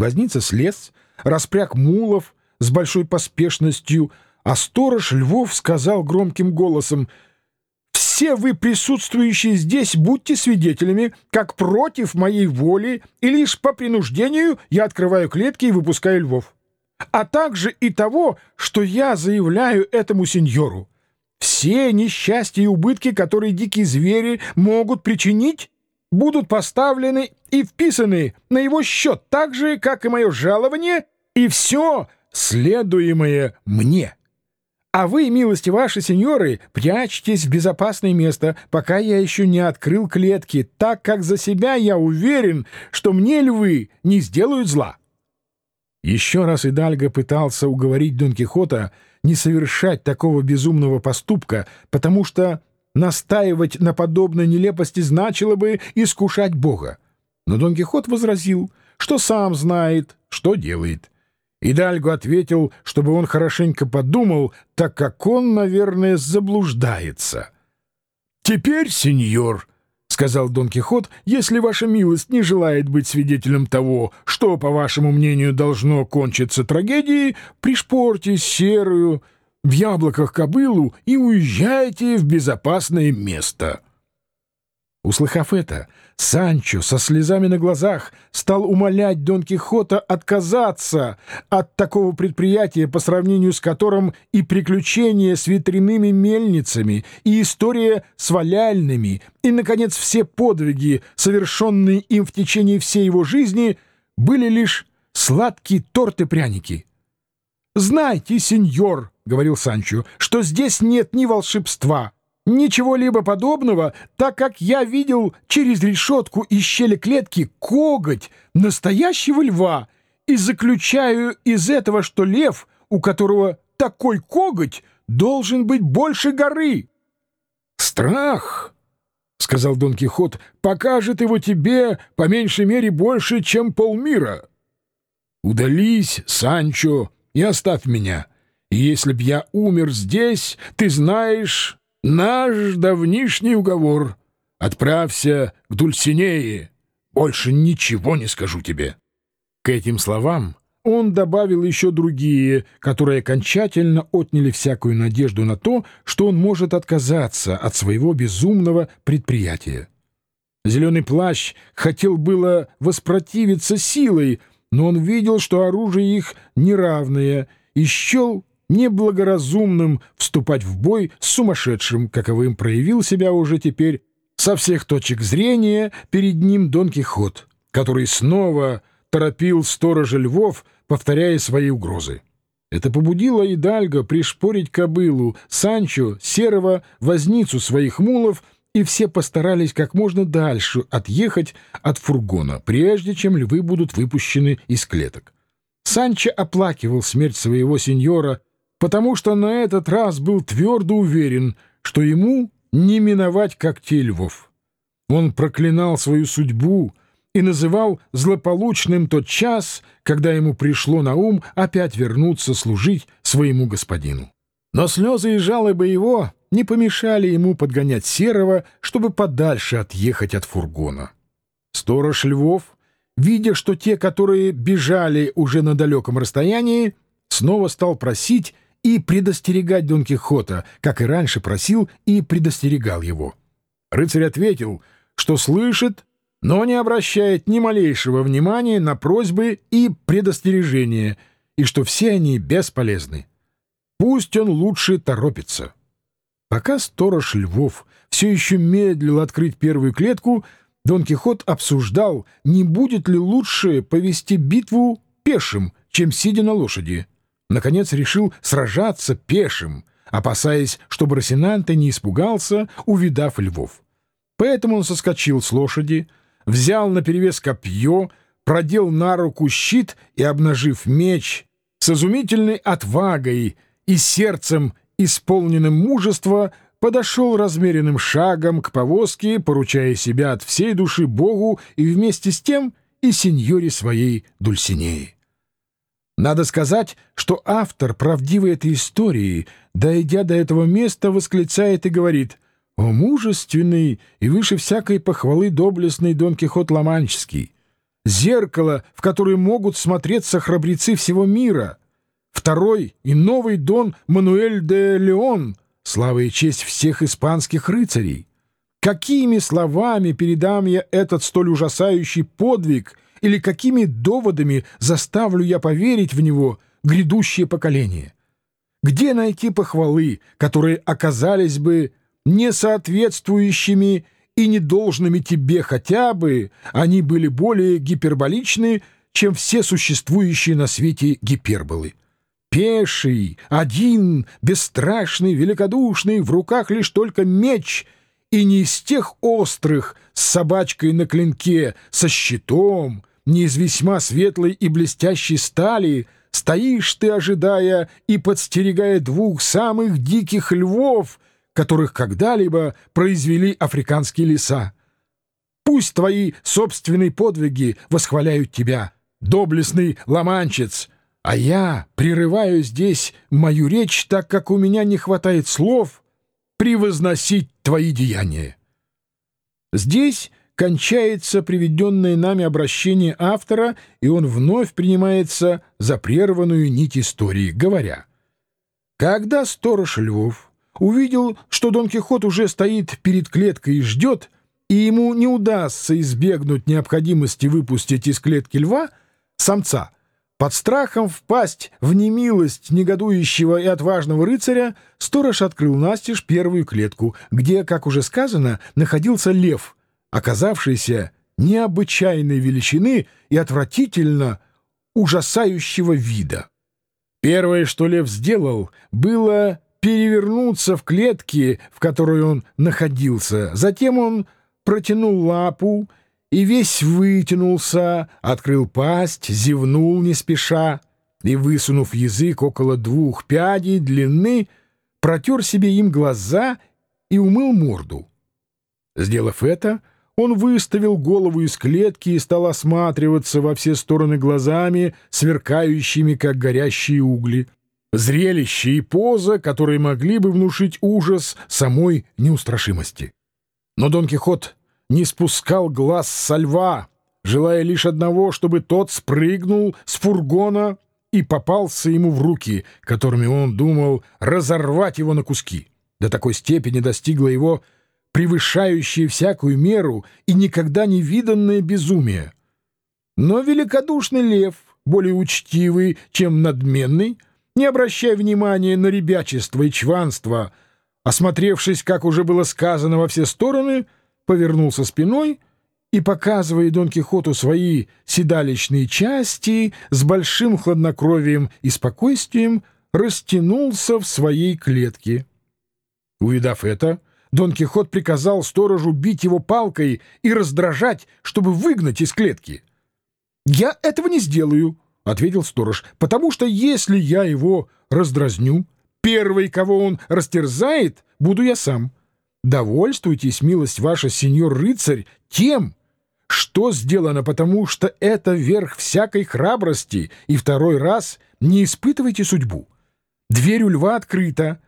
Возница слез, распряг мулов с большой поспешностью, а сторож Львов сказал громким голосом «Все вы, присутствующие здесь, будьте свидетелями, как против моей воли и лишь по принуждению я открываю клетки и выпускаю львов, а также и того, что я заявляю этому сеньору. Все несчастья и убытки, которые дикие звери могут причинить, будут поставлены и вписаны на его счет так же, как и мое жалование, и все, следуемое мне. А вы, милости ваши, сеньоры, прячьтесь в безопасное место, пока я еще не открыл клетки, так как за себя я уверен, что мне львы не сделают зла. Еще раз Идальго пытался уговорить Дон Кихота не совершать такого безумного поступка, потому что Настаивать на подобной нелепости значило бы искушать Бога. Но Дон Кихот возразил, что сам знает, что делает. Идальго ответил, чтобы он хорошенько подумал, так как он, наверное, заблуждается. «Теперь, сеньор», — сказал Дон Кихот, — «если ваша милость не желает быть свидетелем того, что, по вашему мнению, должно кончиться трагедией, пришпорьте серую, в яблоках кобылу и уезжайте в безопасное место». Услыхав это, Санчо со слезами на глазах стал умолять Дон Кихота отказаться от такого предприятия, по сравнению с которым и приключения с ветряными мельницами, и история с валяльными, и, наконец, все подвиги, совершенные им в течение всей его жизни, были лишь сладкие торты-пряники. «Знайте, сеньор», — говорил Санчо, — «что здесь нет ни волшебства, ничего-либо подобного, так как я видел через решетку из щели клетки коготь настоящего льва и заключаю из этого, что лев, у которого такой коготь, должен быть больше горы». «Страх», — сказал Дон Кихот, — «покажет его тебе по меньшей мере больше, чем полмира». «Удались, Санчо», и оставь меня. И если б я умер здесь, ты знаешь наш давнишний уговор. Отправься к Дульсинее. Больше ничего не скажу тебе». К этим словам он добавил еще другие, которые окончательно отняли всякую надежду на то, что он может отказаться от своего безумного предприятия. Зеленый плащ хотел было воспротивиться силой, но он видел, что оружие их неравное, и счел неблагоразумным вступать в бой с сумасшедшим, каковым проявил себя уже теперь со всех точек зрения перед ним Дон Кихот, который снова торопил сторожа львов, повторяя свои угрозы. Это побудило Идальго пришпорить кобылу, Санчо, Серого, возницу своих мулов — и все постарались как можно дальше отъехать от фургона, прежде чем львы будут выпущены из клеток. Санчо оплакивал смерть своего сеньора, потому что на этот раз был твердо уверен, что ему не миновать когтей львов. Он проклинал свою судьбу и называл злополучным тот час, когда ему пришло на ум опять вернуться служить своему господину. Но слезы и жалобы его не помешали ему подгонять Серого, чтобы подальше отъехать от фургона. Сторож Львов, видя, что те, которые бежали уже на далеком расстоянии, снова стал просить и предостерегать Дон Кихота, как и раньше просил и предостерегал его. Рыцарь ответил, что слышит, но не обращает ни малейшего внимания на просьбы и предостережения, и что все они бесполезны. Пусть он лучше торопится. Пока сторож Львов все еще медлил открыть первую клетку, Дон Кихот обсуждал, не будет ли лучше повести битву пешим, чем сидя на лошади. Наконец решил сражаться пешим, опасаясь, чтобы Росинанте не испугался, увидав львов. Поэтому он соскочил с лошади, взял наперевес копье, продел на руку щит и, обнажив меч, с изумительной отвагой и сердцем исполненным мужества, подошел размеренным шагом к повозке, поручая себя от всей души Богу и вместе с тем и сеньоре своей Дульсинеи. Надо сказать, что автор правдивой этой истории, дойдя до этого места, восклицает и говорит «О мужественный и выше всякой похвалы доблестный Дон Кихот Ламанческий! зеркало, в которое могут смотреться храбрецы всего мира. Второй и новый Дон Мануэль де Леон, слава и честь всех испанских рыцарей. Какими словами передам я этот столь ужасающий подвиг или какими доводами заставлю я поверить в него грядущее поколение? Где найти похвалы, которые оказались бы несоответствующими и недолжными тебе хотя бы, они были более гиперболичны, чем все существующие на свете гиперболы? Пеший, один, бесстрашный, великодушный, в руках лишь только меч — и не из тех острых, с собачкой на клинке, со щитом, не из весьма светлой и блестящей стали, стоишь ты, ожидая и подстерегая двух самых диких львов, которых когда-либо произвели африканские леса. Пусть твои собственные подвиги восхваляют тебя, доблестный ломанчец, а я прерываю здесь мою речь, так как у меня не хватает слов — превозносить твои деяния. Здесь кончается приведенное нами обращение автора, и он вновь принимается за прерванную нить истории, говоря, «Когда сторож Львов увидел, что Дон Кихот уже стоит перед клеткой и ждет, и ему не удастся избегнуть необходимости выпустить из клетки льва, самца — под страхом впасть в немилость негодующего и отважного рыцаря сторож открыл настежь первую клетку, где, как уже сказано, находился лев, оказавшийся необычайной величины и отвратительно ужасающего вида. Первое, что лев сделал, было перевернуться в клетке, в которой он находился. Затем он протянул лапу и весь вытянулся, открыл пасть, зевнул не спеша и, высунув язык около двух пядей длины, протер себе им глаза и умыл морду. Сделав это, он выставил голову из клетки и стал осматриваться во все стороны глазами, сверкающими, как горящие угли. Зрелище и поза, которые могли бы внушить ужас самой неустрашимости. Но Дон Кихот не спускал глаз со льва, желая лишь одного, чтобы тот спрыгнул с фургона и попался ему в руки, которыми он думал разорвать его на куски. До такой степени достигло его превышающее всякую меру и никогда не виданное безумие. Но великодушный лев, более учтивый, чем надменный, не обращая внимания на ребячество и чванство, осмотревшись, как уже было сказано во все стороны, — повернулся спиной и, показывая Дон Кихоту свои седалищные части, с большим хладнокровием и спокойствием растянулся в своей клетке. Увидав это, Дон Кихот приказал сторожу бить его палкой и раздражать, чтобы выгнать из клетки. «Я этого не сделаю», — ответил сторож, — «потому что если я его раздразню, первый, кого он растерзает, буду я сам». Довольствуйтесь, милость ваша, сеньор рыцарь, тем, что сделано, потому что это верх всякой храбрости, и второй раз не испытывайте судьбу. Дверь у льва открыта,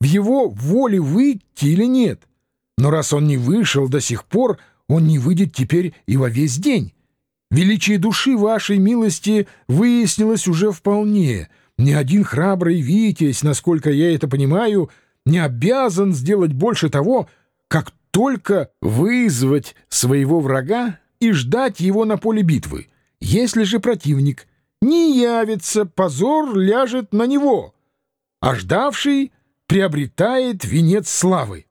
в его воле выйти или нет. Но раз он не вышел до сих пор, он не выйдет теперь и во весь день. Величие души вашей милости выяснилось уже вполне. Ни один храбрый витязь, насколько я это понимаю, — не обязан сделать больше того, как только вызвать своего врага и ждать его на поле битвы. Если же противник не явится, позор ляжет на него, а ждавший приобретает венец славы.